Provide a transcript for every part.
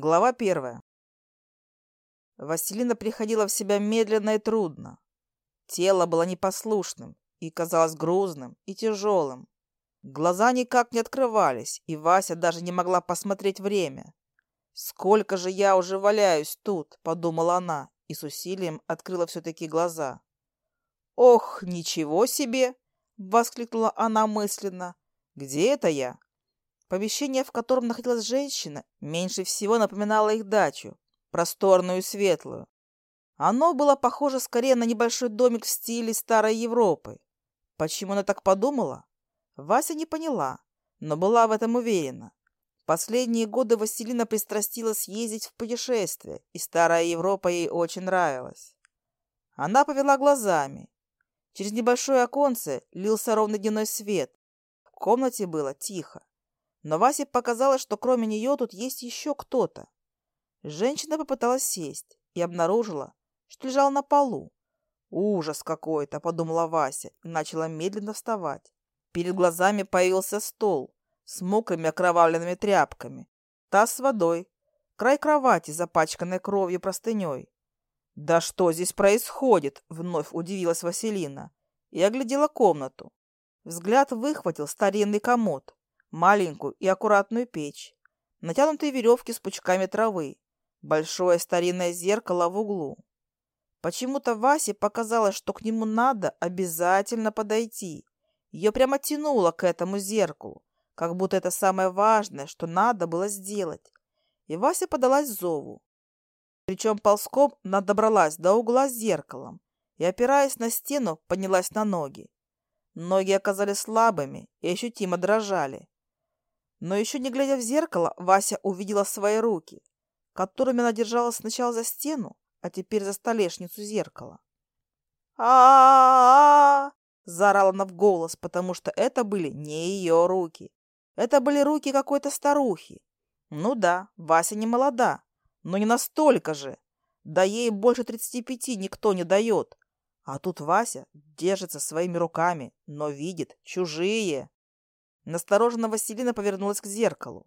Глава первая. Василина приходила в себя медленно и трудно. Тело было непослушным и казалось грузным и тяжелым. Глаза никак не открывались, и Вася даже не могла посмотреть время. «Сколько же я уже валяюсь тут!» — подумала она, и с усилием открыла все-таки глаза. «Ох, ничего себе!» — воскликнула она мысленно. «Где это я? Помещение, в котором находилась женщина, меньше всего напоминало их дачу, просторную и светлую. Оно было похоже скорее на небольшой домик в стиле старой Европы. Почему она так подумала? Вася не поняла, но была в этом уверена. Последние годы Василина пристрастилась ездить в путешествия, и старая Европа ей очень нравилась. Она повела глазами. Через небольшое оконце лился ровный дневной свет. В комнате было тихо. Но Васе показалось, что кроме нее тут есть еще кто-то. Женщина попыталась сесть и обнаружила, что лежала на полу. «Ужас какой-то!» — подумала Вася и начала медленно вставать. Перед глазами появился стол с мокрыми окровавленными тряпками, таз с водой, край кровати, запачканной кровью простыней. «Да что здесь происходит?» — вновь удивилась Василина и оглядела комнату. Взгляд выхватил старинный комод, маленькую и аккуратную печь, натянутые веревки с пучками травы, большое старинное зеркало в углу. Почему-то Васе показалось, что к нему надо обязательно подойти. Ее прямо тянуло к этому зеркалу, как будто это самое важное, что надо было сделать. И Вася подалась зову. Причем ползком она добралась до угла с зеркалом и, опираясь на стену, поднялась на ноги. Ноги оказались слабыми и ощутимо дрожали. Но еще не глядя в зеркало, Вася увидела свои руки, которыми она держалась сначала за стену, а теперь за столешницу зеркала. а а, -а заорала она в голос, потому что это были не ее руки. Это были руки какой-то старухи. Ну да, Вася не молода, но не настолько же. Да ей больше 35 никто не дает. А тут Вася держится своими руками, но видит чужие. Настороженно Василина повернулась к зеркалу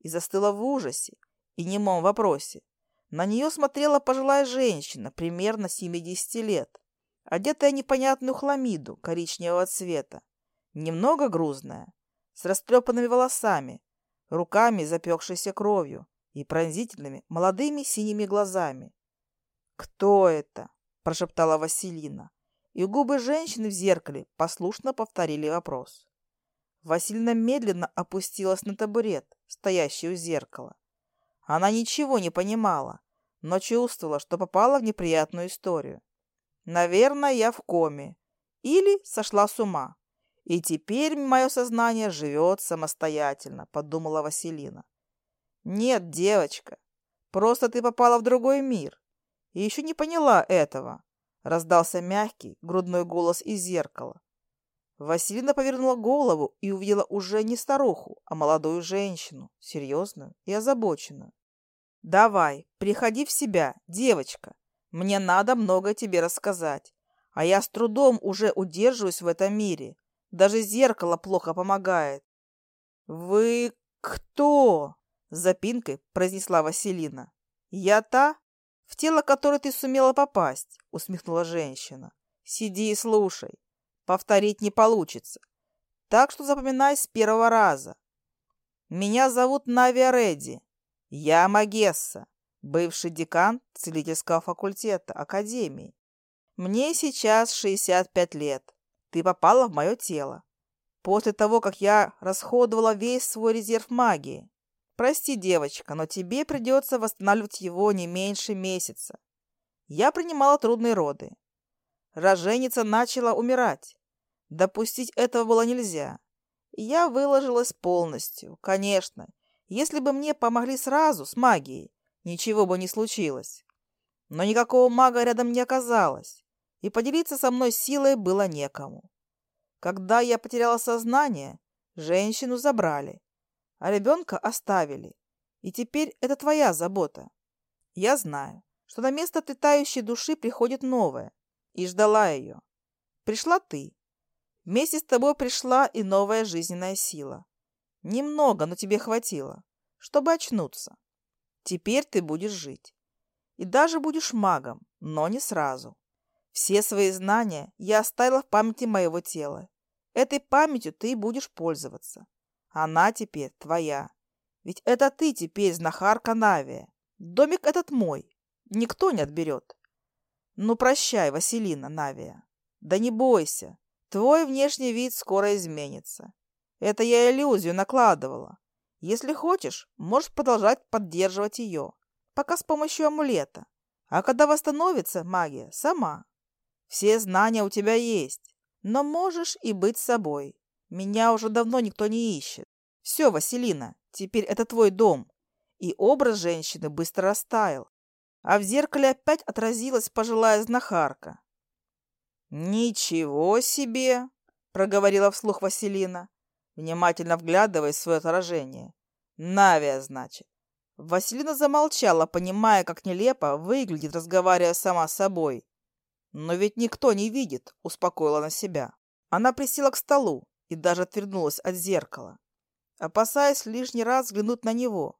и застыла в ужасе и немом вопросе. На нее смотрела пожилая женщина, примерно 70 лет, одетая в непонятную хламиду коричневого цвета, немного грузная, с растрепанными волосами, руками, запекшейся кровью, и пронзительными молодыми синими глазами. «Кто это?» – прошептала Василина, и губы женщины в зеркале послушно повторили вопрос. Васильевна медленно опустилась на табурет, стоящий у зеркала. Она ничего не понимала, но чувствовала, что попала в неприятную историю. Наверное, я в коме. Или сошла с ума. И теперь мое сознание живет самостоятельно, подумала Василина. Нет, девочка, просто ты попала в другой мир. И еще не поняла этого. Раздался мягкий грудной голос из зеркала. Василина повернула голову и увидела уже не старуху, а молодую женщину, серьезную и озабоченную. «Давай, приходи в себя, девочка. Мне надо много тебе рассказать. А я с трудом уже удерживаюсь в этом мире. Даже зеркало плохо помогает». «Вы кто?» – запинкой произнесла Василина. «Я та, в тело которой ты сумела попасть», – усмехнула женщина. «Сиди и слушай. Повторить не получится. Так что запоминай с первого раза. Меня зовут Навия Редди. Я Магесса, бывший декан целительского факультета Академии. Мне сейчас 65 лет. Ты попала в мое тело. После того, как я расходовала весь свой резерв магии. Прости, девочка, но тебе придется восстанавливать его не меньше месяца. Я принимала трудные роды. Роженица начала умирать. Допустить этого было нельзя. Я выложилась полностью, конечно. Если бы мне помогли сразу, с магией, ничего бы не случилось. Но никакого мага рядом не оказалось, и поделиться со мной силой было некому. Когда я потеряла сознание, женщину забрали, а ребенка оставили. И теперь это твоя забота. Я знаю, что на место летающей души приходит новая, и ждала ее. Пришла ты. Вместе с тобой пришла и новая жизненная сила. Немного, но тебе хватило, чтобы очнуться. Теперь ты будешь жить. И даже будешь магом, но не сразу. Все свои знания я оставила в памяти моего тела. Этой памятью ты будешь пользоваться. Она теперь твоя. Ведь это ты теперь знахарка Навия. Домик этот мой. Никто не отберет. «Ну, прощай, Василина, Навия. Да не бойся, твой внешний вид скоро изменится. Это я иллюзию накладывала. Если хочешь, можешь продолжать поддерживать ее, пока с помощью амулета. А когда восстановится магия, сама. Все знания у тебя есть, но можешь и быть собой. Меня уже давно никто не ищет. Все, Василина, теперь это твой дом. И образ женщины быстро растаял, А в зеркале опять отразилась пожилая знахарка. «Ничего себе!» — проговорила вслух Василина, внимательно вглядываясь в свое отражение. «Навия, значит». Василина замолчала, понимая, как нелепо выглядит, разговаривая сама с собой. «Но ведь никто не видит», — успокоила на себя. Она присела к столу и даже отвернулась от зеркала, опасаясь лишний раз взглянуть на него.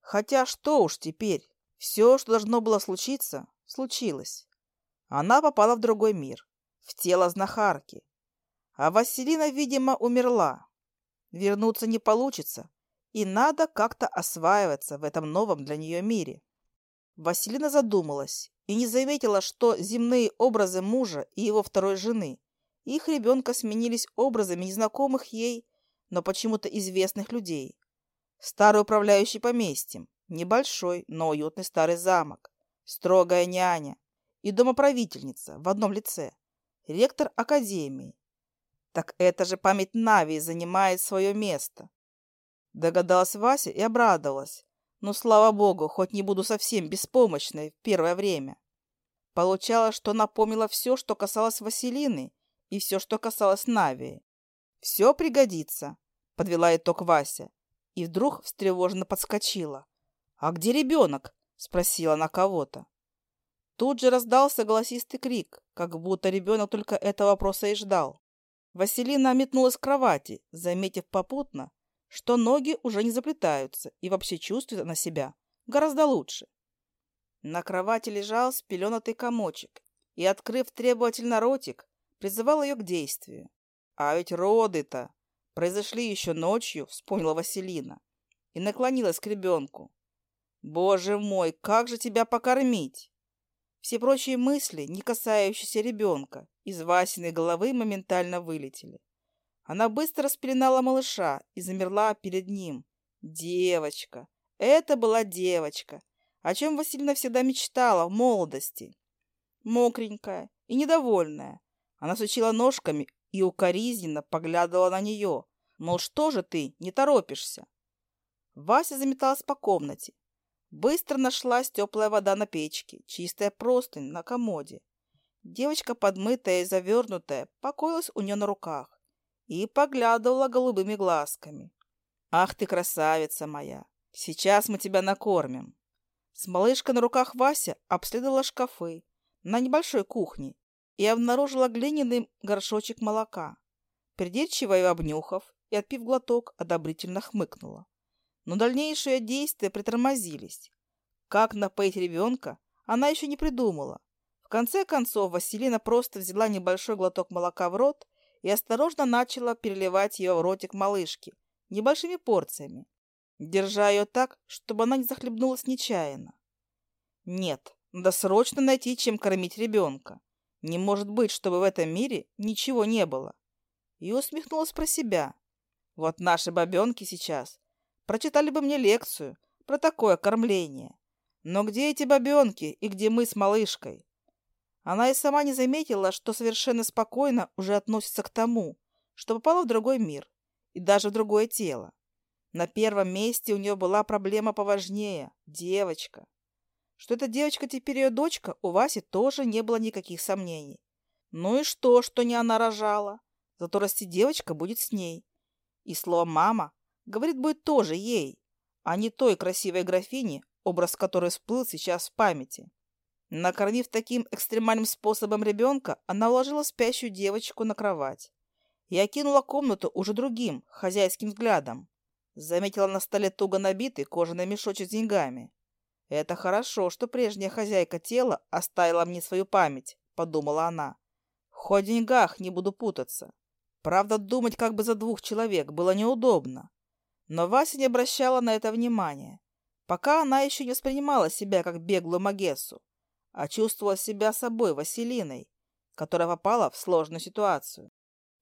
Хотя что уж теперь, Все, что должно было случиться, случилось. Она попала в другой мир, в тело знахарки. А Василина, видимо, умерла. Вернуться не получится, и надо как-то осваиваться в этом новом для нее мире. Василина задумалась и не заметила, что земные образы мужа и его второй жены, их ребенка сменились образами незнакомых ей, но почему-то известных людей. Старый управляющий поместьем, небольшой, но уютный старый замок, строгая няня и домоправительница в одном лице, ректор академии. Так это же память Нави занимает свое место. Догадалась Вася и обрадовалась. Но, ну, слава богу, хоть не буду совсем беспомощной в первое время. Получалось, что напомнила все, что касалось Василины, и все, что касалось Навии. «Все пригодится», — подвела итог Вася. И вдруг встревоженно подскочила. А где ребенок?» – спросила она кого-то. Тут же раздался голосистый крик, как будто ребенок только этого вопроса и ждал. Василина метнулась к кровати, заметив попутно, что ноги уже не заплетаются и вообще чувствует она себя гораздо лучше. На кровати лежал спеленатый комочек и, открыв требовательно ротик, призывал ее к действию. «А ведь роды-то произошли еще ночью», — вспомнила Василина и наклонилась к ребенку. Боже мой, как же тебя покормить? Все прочие мысли, не касающиеся ребенка, из Васиной головы моментально вылетели. Она быстро спеленала малыша и замерла перед ним. Девочка. Это была девочка, о чем Васильевна всегда мечтала в молодости. Мокренькая и недовольная. Она сучила ножками и укоризненно поглядывала на нее. Мол, что же ты не торопишься? Вася заметалась по комнате, Быстро нашлась теплая вода на печке, чистая простынь на комоде. Девочка, подмытая и завернутая, покоилась у нее на руках и поглядывала голубыми глазками. «Ах ты, красавица моя! Сейчас мы тебя накормим!» С малышкой на руках Вася обследовала шкафы на небольшой кухне и обнаружила глиняный горшочек молока. Придирчиво его обнюхав и отпив глоток, одобрительно хмыкнула. но дальнейшие действия притормозились. Как напоить ребенка, она еще не придумала. В конце концов, Василина просто взяла небольшой глоток молока в рот и осторожно начала переливать ее в ротик малышки небольшими порциями, держа ее так, чтобы она не захлебнулась нечаянно. Нет, надо срочно найти, чем кормить ребенка. Не может быть, чтобы в этом мире ничего не было. И усмехнулась про себя. Вот наши бабенки сейчас Прочитали бы мне лекцию про такое кормление. Но где эти бабенки и где мы с малышкой? Она и сама не заметила, что совершенно спокойно уже относится к тому, что попала в другой мир и даже в другое тело. На первом месте у нее была проблема поважнее – девочка. Что эта девочка теперь ее дочка, у Васи тоже не было никаких сомнений. Ну и что, что не она рожала? Зато расти девочка будет с ней. И слово «мама» Говорит, будет тоже ей, а не той красивой графине, образ которой всплыл сейчас в памяти. Накормив таким экстремальным способом ребенка, она уложила спящую девочку на кровать. и окинула комнату уже другим, хозяйским взглядом. Заметила на столе туго набитый кожаный мешочек с деньгами. «Это хорошо, что прежняя хозяйка тела оставила мне свою память», — подумала она. «Хоть в деньгах не буду путаться». Правда, думать как бы за двух человек было неудобно. Но Вася не обращала на это внимания, пока она еще не воспринимала себя как беглую Магессу, а чувствовала себя собой Василиной, которая попала в сложную ситуацию.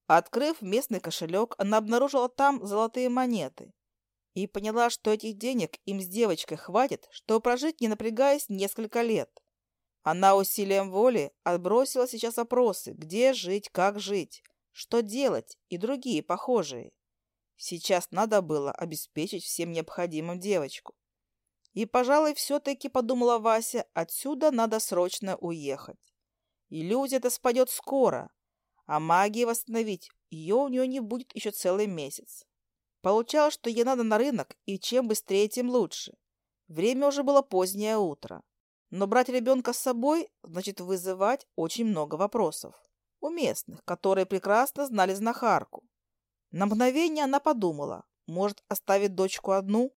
Открыв местный кошелек, она обнаружила там золотые монеты и поняла, что этих денег им с девочкой хватит, чтобы прожить, не напрягаясь, несколько лет. Она усилием воли отбросила сейчас вопросы, где Сейчас надо было обеспечить всем необходимым девочку. И, пожалуй, все-таки, подумала Вася, отсюда надо срочно уехать. Иллюзия-то спадет скоро, а магии восстановить ее у нее не будет еще целый месяц. Получалось, что ей надо на рынок, и чем быстрее, тем лучше. Время уже было позднее утро. Но брать ребенка с собой значит вызывать очень много вопросов. У местных, которые прекрасно знали знахарку. На мгновение она подумала, может оставить дочку одну?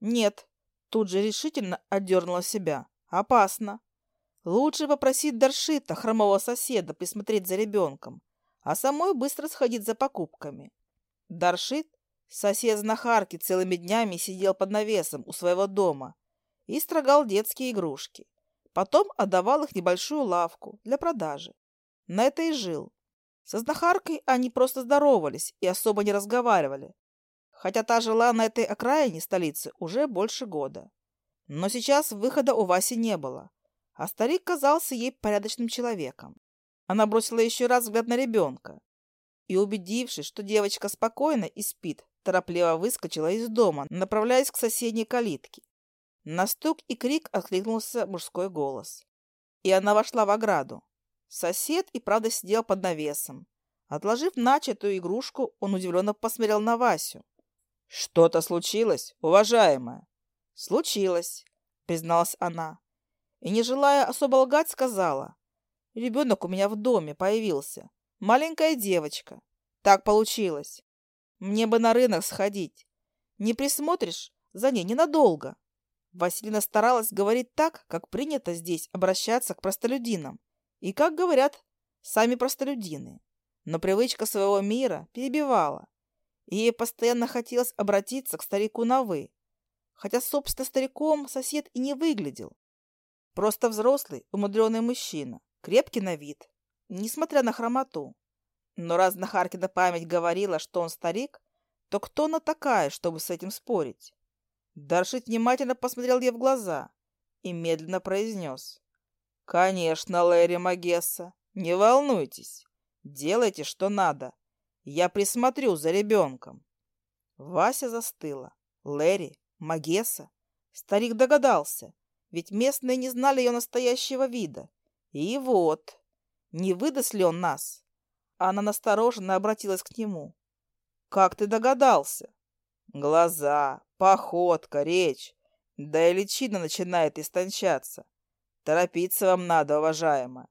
Нет, тут же решительно отдернула себя. Опасно. Лучше попросить Даршита, хромого соседа, присмотреть за ребенком, а самой быстро сходить за покупками. Даршит, сосед знахарки, целыми днями сидел под навесом у своего дома и строгал детские игрушки. Потом отдавал их небольшую лавку для продажи. На это и жил. Сознахаркой они просто здоровались и особо не разговаривали, хотя та жила на этой окраине столицы уже больше года. Но сейчас выхода у Васи не было, а старик казался ей порядочным человеком. Она бросила еще раз взгляд на ребенка и, убедившись, что девочка спокойна и спит, торопливо выскочила из дома, направляясь к соседней калитке. На стук и крик откликнулся мужской голос, и она вошла в ограду. Сосед и правда сидел под навесом. Отложив начатую игрушку, он удивленно посмотрел на Васю. «Что-то случилось, уважаемая?» «Случилось», — призналась она. И, не желая особо лгать, сказала. «Ребенок у меня в доме появился. Маленькая девочка. Так получилось. Мне бы на рынок сходить. Не присмотришь за ней ненадолго». Василина старалась говорить так, как принято здесь обращаться к простолюдинам. И, как говорят, сами простолюдины. Но привычка своего мира перебивала. И ей постоянно хотелось обратиться к старику на «вы». Хотя, собственно, стариком сосед и не выглядел. Просто взрослый, умудренный мужчина, крепкий на вид, несмотря на хромоту. Но раз Нахаркина память говорила, что он старик, то кто она такая, чтобы с этим спорить? Даршит внимательно посмотрел ей в глаза и медленно произнес. «Конечно, Лэри Магесса, не волнуйтесь. Делайте, что надо. Я присмотрю за ребенком». Вася застыла. Лэри, Магесса. Старик догадался, ведь местные не знали ее настоящего вида. И вот, не выдаст ли он нас? Она настороженно обратилась к нему. «Как ты догадался?» «Глаза, походка, речь. Да и личина начинает истончаться. Торопиться вам надо, уважаемая.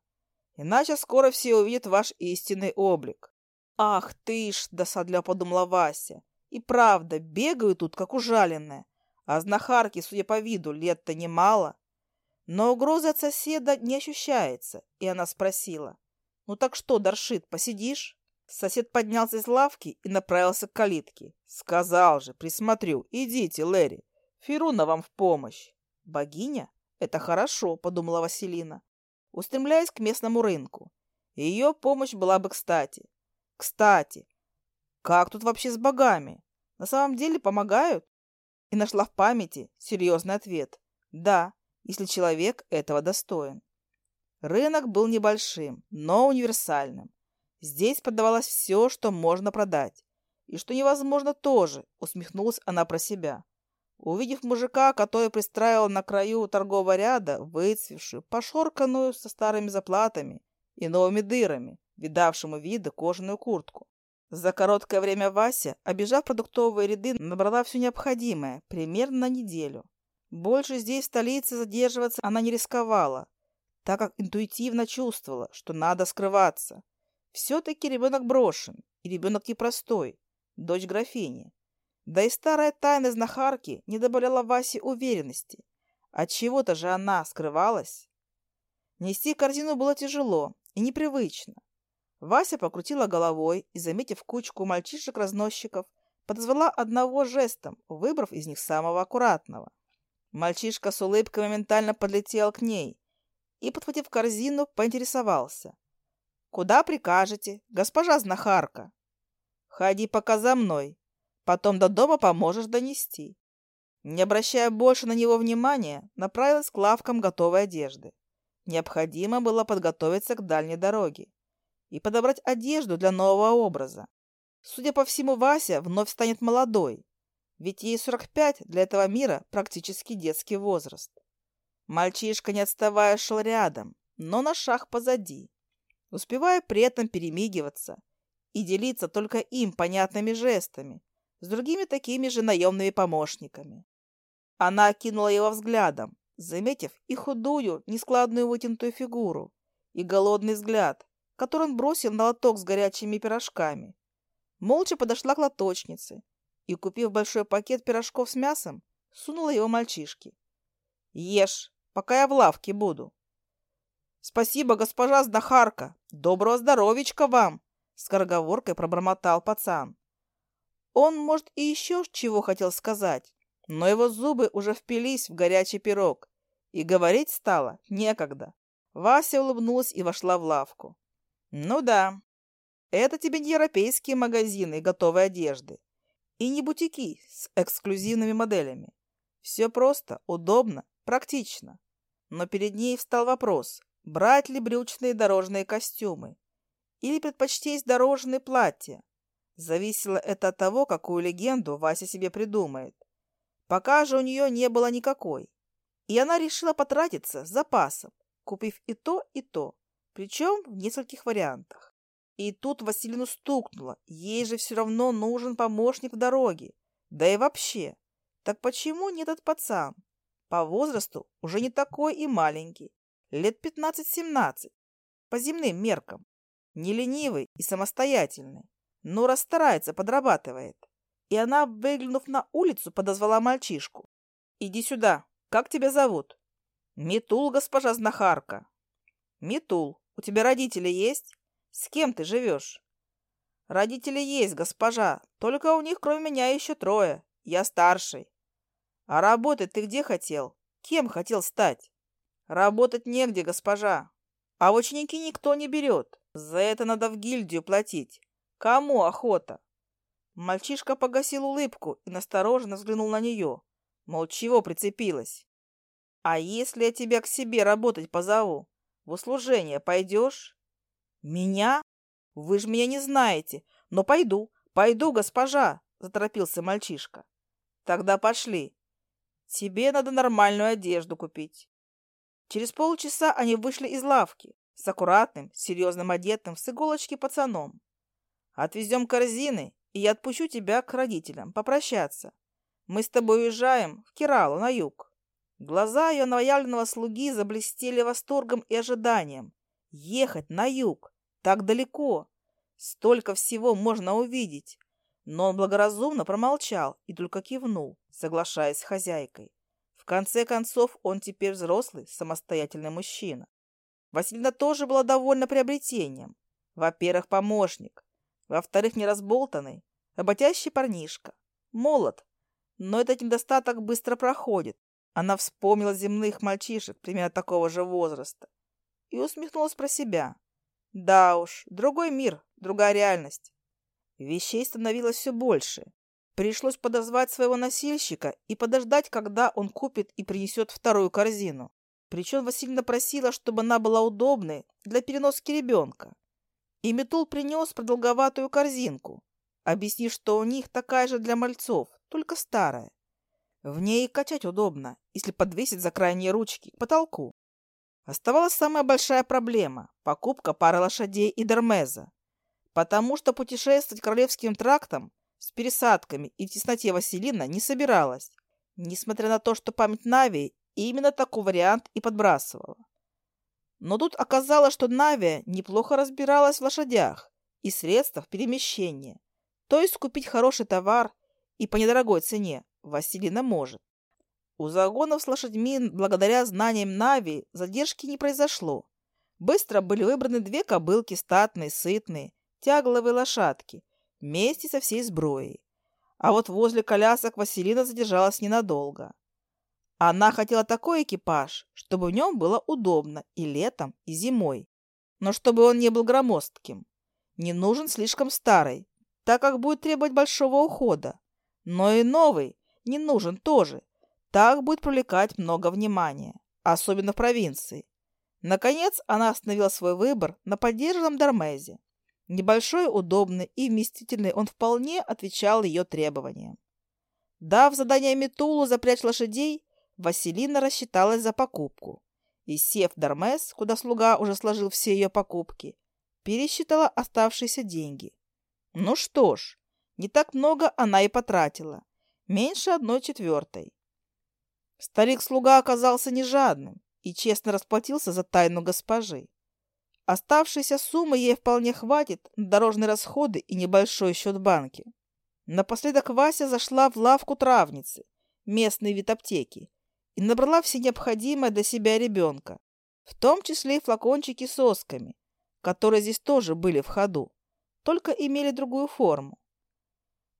Иначе скоро все увидят ваш истинный облик. Ах ты ж, досадливо подумала Вася. И правда, бегаю тут, как ужаленная. А знахарки, судя по виду, лет-то немало. Но угрозы от соседа не ощущается, и она спросила. «Ну так что, Даршит, посидишь?» Сосед поднялся из лавки и направился к калитке. «Сказал же, присмотрю. Идите, Лэри. Феруна вам в помощь». «Богиня?» Это хорошо, подумала Василина, устремляясь к местному рынку. Ее помощь была бы кстати. Кстати, как тут вообще с богами? На самом деле помогают? И нашла в памяти серьезный ответ. Да, если человек этого достоин. Рынок был небольшим, но универсальным. Здесь продавалось все, что можно продать. И что невозможно тоже, усмехнулась она про себя. Увидев мужика, который пристраивал на краю торгового ряда, выцвевшую, пошорканную со старыми заплатами и новыми дырами, видавшему виды кожаную куртку. За короткое время Вася, обижав продуктовые ряды, набрала все необходимое, примерно на неделю. Больше здесь, в столице, задерживаться она не рисковала, так как интуитивно чувствовала, что надо скрываться. Все-таки ребенок брошен, и ребенок непростой, дочь графини. Да и старая тайна знахарки не добавляла Васе уверенности. От чего-то же она скрывалась. Нести корзину было тяжело и непривычно. Вася покрутила головой и, заметив кучку мальчишек-разносчиков, подозвала одного жестом, выбрав из них самого аккуратного. Мальчишка с улыбкой моментально подлетел к ней и, подхватив корзину, поинтересовался. «Куда прикажете, госпожа знахарка?» «Ходи пока за мной, Потом до дома поможешь донести. Не обращая больше на него внимания, направилась к лавкам готовой одежды. Необходимо было подготовиться к дальней дороге и подобрать одежду для нового образа. Судя по всему, Вася вновь станет молодой, ведь ей 45 для этого мира практически детский возраст. Мальчишка, не отставая, шел рядом, но на шаг позади, успевая при этом перемигиваться и делиться только им понятными жестами, с другими такими же наемными помощниками. Она окинула его взглядом, заметив и худую, нескладную вытянутую фигуру, и голодный взгляд, который он бросил на лоток с горячими пирожками. Молча подошла к лоточнице и, купив большой пакет пирожков с мясом, сунула его мальчишке. «Ешь, пока я в лавке буду». «Спасибо, госпожа Сдахарка! Доброго здоровичка вам!» Скороговоркой пробормотал пацан. Он, может, и еще чего хотел сказать, но его зубы уже впились в горячий пирог, и говорить стало некогда. Вася улыбнулась и вошла в лавку. «Ну да, это тебе не европейские магазины готовой одежды и не бутики с эксклюзивными моделями. Все просто, удобно, практично. Но перед ней встал вопрос, брать ли брючные дорожные костюмы или предпочтесть дорожные платья. Зависело это от того, какую легенду Вася себе придумает. Пока же у нее не было никакой. И она решила потратиться с запасом, купив и то, и то, причем в нескольких вариантах. И тут Василину стукнуло, ей же все равно нужен помощник в дороге. Да и вообще, так почему не этот пацан? По возрасту уже не такой и маленький, лет 15-17, по земным меркам, не ленивый и самостоятельный. но расстарается, подрабатывает. И она, выглянув на улицу, подозвала мальчишку. «Иди сюда. Как тебя зовут?» «Митул, госпожа знахарка». «Митул. У тебя родители есть? С кем ты живешь? Родители есть, госпожа, только у них кроме меня еще трое. Я старший. А работать ты где хотел? Кем хотел стать? Работать негде, госпожа. А в ученики никто не берет. За это надо в гильдию платить. Кому охота? Мальчишка погасил улыбку и настороженно взглянул на нее. Мол, чего прицепилась? А если я тебя к себе работать позову? В услужение пойдешь? Меня? Вы же меня не знаете. Но пойду, пойду, госпожа, заторопился мальчишка. Тогда пошли. Тебе надо нормальную одежду купить. Через полчаса они вышли из лавки с аккуратным, серьезным одетым, с иголочки пацаном. Отвезем корзины, и я отпущу тебя к родителям попрощаться. Мы с тобой уезжаем в Кералу на юг». Глаза ее новоявленного слуги заблестели восторгом и ожиданием. Ехать на юг, так далеко, столько всего можно увидеть. Но он благоразумно промолчал и только кивнул, соглашаясь с хозяйкой. В конце концов, он теперь взрослый, самостоятельный мужчина. Василина тоже была довольна приобретением. Во-первых, помощник. Во-вторых, не разболтанный, работящий парнишка. Молод, но этот недостаток быстро проходит. Она вспомнила земных мальчишек примерно такого же возраста и усмехнулась про себя. Да уж, другой мир, другая реальность. Вещей становилось все больше. Пришлось подозвать своего носильщика и подождать, когда он купит и принесет вторую корзину. Причем Василина просила, чтобы она была удобной для переноски ребенка. И Метул принес продолговатую корзинку, объяснив, что у них такая же для мальцов, только старая. В ней и качать удобно, если подвесить за крайние ручки к потолку. Оставалась самая большая проблема – покупка пары лошадей и дермеза. Потому что путешествовать королевским трактом с пересадками и тесноте Василина не собиралась, несмотря на то, что память Нави именно такой вариант и подбрасывала. Но тут оказалось, что Навия неплохо разбиралась в лошадях и средствах перемещения. То есть купить хороший товар и по недорогой цене Василина может. У загонов с лошадьми, благодаря знаниям Нави, задержки не произошло. Быстро были выбраны две кобылки статные, сытные, тягловые лошадки, вместе со всей сброей. А вот возле колясок Василина задержалась ненадолго. Она хотела такой экипаж, чтобы в нем было удобно и летом, и зимой. Но чтобы он не был громоздким. Не нужен слишком старый, так как будет требовать большого ухода. Но и новый не нужен тоже. Так будет привлекать много внимания, особенно в провинции. Наконец она остановила свой выбор на поддержанном Дармезе. Небольшой, удобный и вместительный он вполне отвечал ее требованиям. Дав задание Метулу запрячь лошадей, Василина рассчиталась за покупку и, сев в Дармес, куда слуга уже сложил все ее покупки, пересчитала оставшиеся деньги. Ну что ж, не так много она и потратила, меньше одной четвертой. Старик-слуга оказался не жадным и честно расплатился за тайну госпожи. Оставшейся суммы ей вполне хватит на дорожные расходы и небольшой счет банки. Напоследок Вася зашла в лавку травницы, местный вид аптеки, и набрала все необходимое для себя ребенка, в том числе и флакончики с осками, которые здесь тоже были в ходу, только имели другую форму.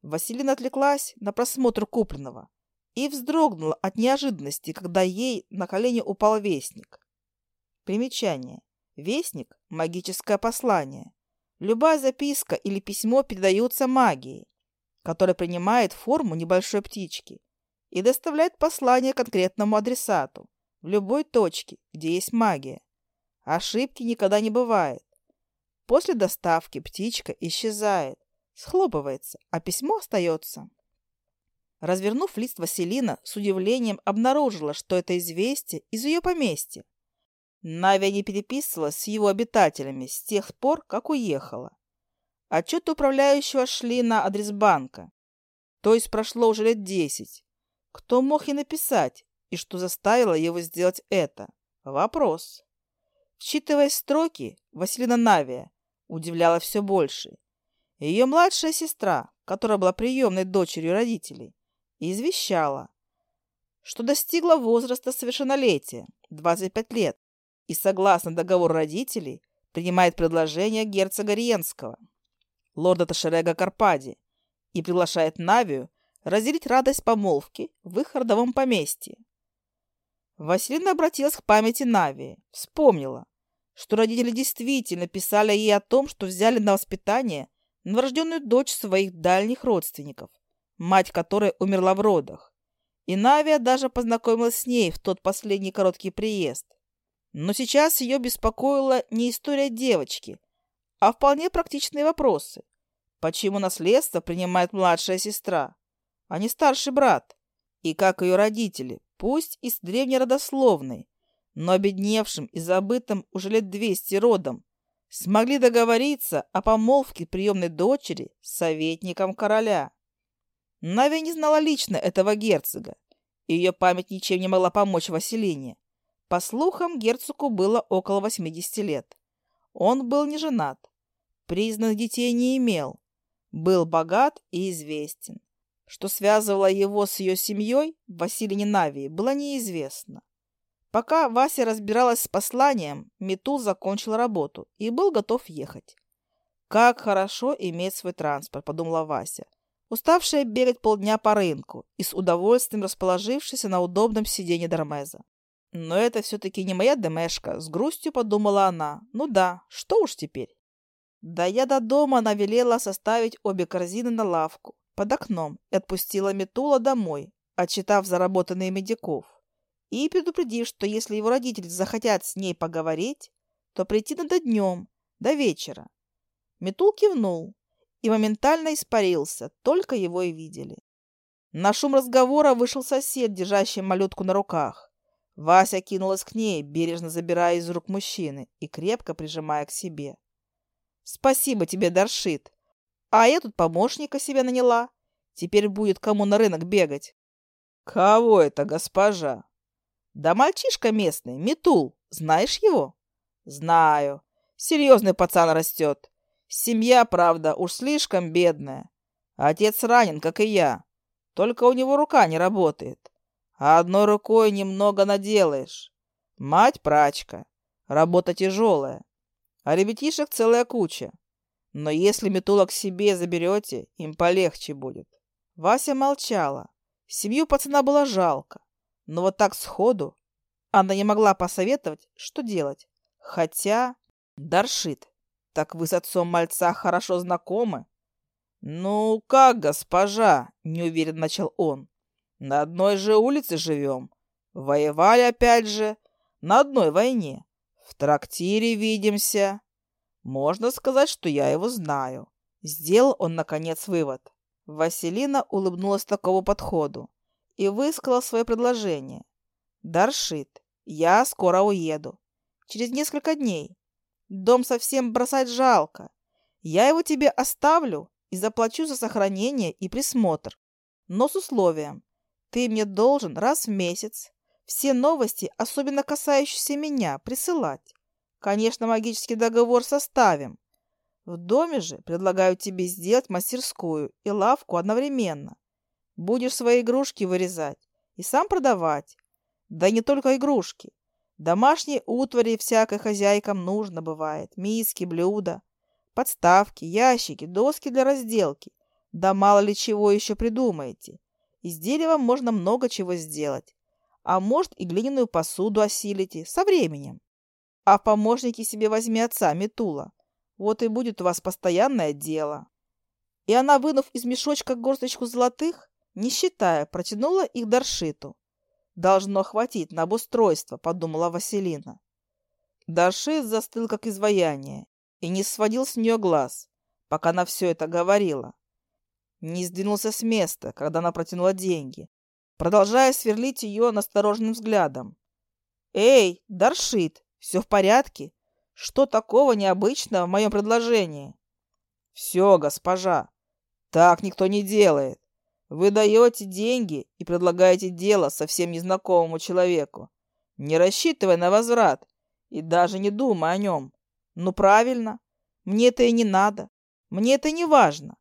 Василина отвлеклась на просмотр купленного и вздрогнула от неожиданности, когда ей на колени упал вестник. Примечание. Вестник – магическое послание. Любая записка или письмо передаются магией, которая принимает форму небольшой птички и доставляет послание конкретному адресату в любой точке, где есть магия. Ошибки никогда не бывает. После доставки птичка исчезает, схлопывается, а письмо остается. Развернув лист Василина, с удивлением обнаружила, что это известие из ее поместья. Навя не переписывалась с его обитателями с тех пор, как уехала. Отчеты управляющего шли на адрес банка. То есть прошло уже лет десять, кто мог и написать, и что заставило его сделать это? Вопрос. Вчитывая строки, Василина Навия удивляла все больше. Ее младшая сестра, которая была приемной дочерью родителей, извещала, что достигла возраста совершеннолетия, 25 лет, и, согласно договору родителей, принимает предложение герцога Риенского, лорда Ташерега Карпади, и приглашает Навию разделить радость помолвки, в их родовом поместье. Василина обратилась к памяти Навии, вспомнила, что родители действительно писали ей о том, что взяли на воспитание новорожденную дочь своих дальних родственников, мать которой умерла в родах. И Навия даже познакомилась с ней в тот последний короткий приезд. Но сейчас ее беспокоила не история девочки, а вполне практичные вопросы. Почему наследство принимает младшая сестра? а старший брат, и как ее родители, пусть и с древнеродословной, но обедневшим и забытым уже лет двести родом, смогли договориться о помолвке приемной дочери с советником короля. Нави не знала лично этого герцога, и ее память ничем не могла помочь Василине. По слухам, герцогу было около 80 лет. Он был не женат, признанных детей не имел, был богат и известен. Что связывало его с ее семьей, Василине Навии, было неизвестно. Пока Вася разбиралась с посланием, Метул закончил работу и был готов ехать. «Как хорошо иметь свой транспорт», — подумала Вася, уставшая бегать полдня по рынку и с удовольствием расположившись на удобном сиденье Дармеза. Но это все-таки не моя Демешка, с грустью подумала она. Ну да, что уж теперь. Да я до дома она велела составить обе корзины на лавку под окном и отпустила Метула домой, отчитав заработанные медиков, и предупредив, что если его родители захотят с ней поговорить, то прийти надо днем, до вечера. Метул кивнул и моментально испарился, только его и видели. На шум разговора вышел сосед, держащий малютку на руках. Вася кинулась к ней, бережно забирая из рук мужчины и крепко прижимая к себе. «Спасибо тебе, Даршит!» А я тут помощника себе наняла. Теперь будет кому на рынок бегать». «Кого это, госпожа?» «Да мальчишка местный, Метул. Знаешь его?» «Знаю. Серьезный пацан растет. Семья, правда, уж слишком бедная. Отец ранен, как и я. Только у него рука не работает. а одной рукой немного наделаешь. Мать прачка, работа тяжелая, а ребятишек целая куча. Но если Метула к себе заберете, им полегче будет. Вася молчала. Семью пацана было жалко. Но вот так сходу она не могла посоветовать, что делать. Хотя... Даршит, так вы с отцом мальца хорошо знакомы? Ну как, госпожа, неуверенно начал он. На одной же улице живем. Воевали опять же. На одной войне. В трактире видимся. Можно сказать, что я его знаю. Сделал он, наконец, вывод. Василина улыбнулась такому подходу и высказала свое предложение. «Даршит, я скоро уеду. Через несколько дней. Дом совсем бросать жалко. Я его тебе оставлю и заплачу за сохранение и присмотр. Но с условием. Ты мне должен раз в месяц все новости, особенно касающиеся меня, присылать. Конечно, магический договор составим. В доме же предлагаю тебе сделать мастерскую и лавку одновременно. Будешь свои игрушки вырезать и сам продавать. Да не только игрушки. Домашние утвари всякой хозяйкам нужно бывает. Миски, блюда, подставки, ящики, доски для разделки. Да мало ли чего еще придумаете. Из дерева можно много чего сделать. А может и глиняную посуду осилите со временем а в помощники себе возьми отца, Метула. Вот и будет у вас постоянное дело». И она, вынув из мешочка горсточку золотых, не считая, протянула их Даршиту. «Должно хватить на обустройство», — подумала Василина. Даршит застыл, как изваяние, и не сводил с нее глаз, пока она все это говорила. Не сдвинулся с места, когда она протянула деньги, продолжая сверлить ее настороженным взглядом. «Эй, Даршит!» Все в порядке? Что такого необычного в моем предложении? Все, госпожа. Так никто не делает. Вы даете деньги и предлагаете дело совсем незнакомому человеку, не рассчитывая на возврат и даже не думая о нем. Ну, правильно. Мне это и не надо. Мне это не важно.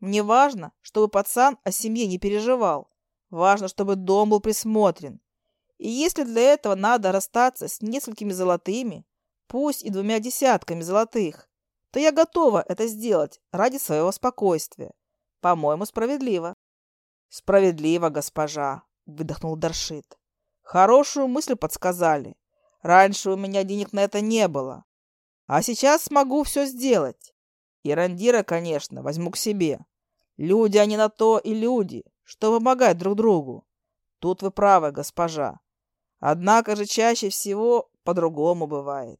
Мне важно, чтобы пацан о семье не переживал. Важно, чтобы дом был присмотрен. И если для этого надо расстаться с несколькими золотыми, пусть и двумя десятками золотых, то я готова это сделать ради своего спокойствия. По-моему, справедливо. Справедливо, госпожа, выдохнул Даршит. Хорошую мысль подсказали. Раньше у меня денег на это не было. А сейчас смогу все сделать. И Рандира, конечно, возьму к себе. Люди они на то и люди, что помогают друг другу. Тут вы правы, госпожа. Однако же чаще всего по-другому бывает».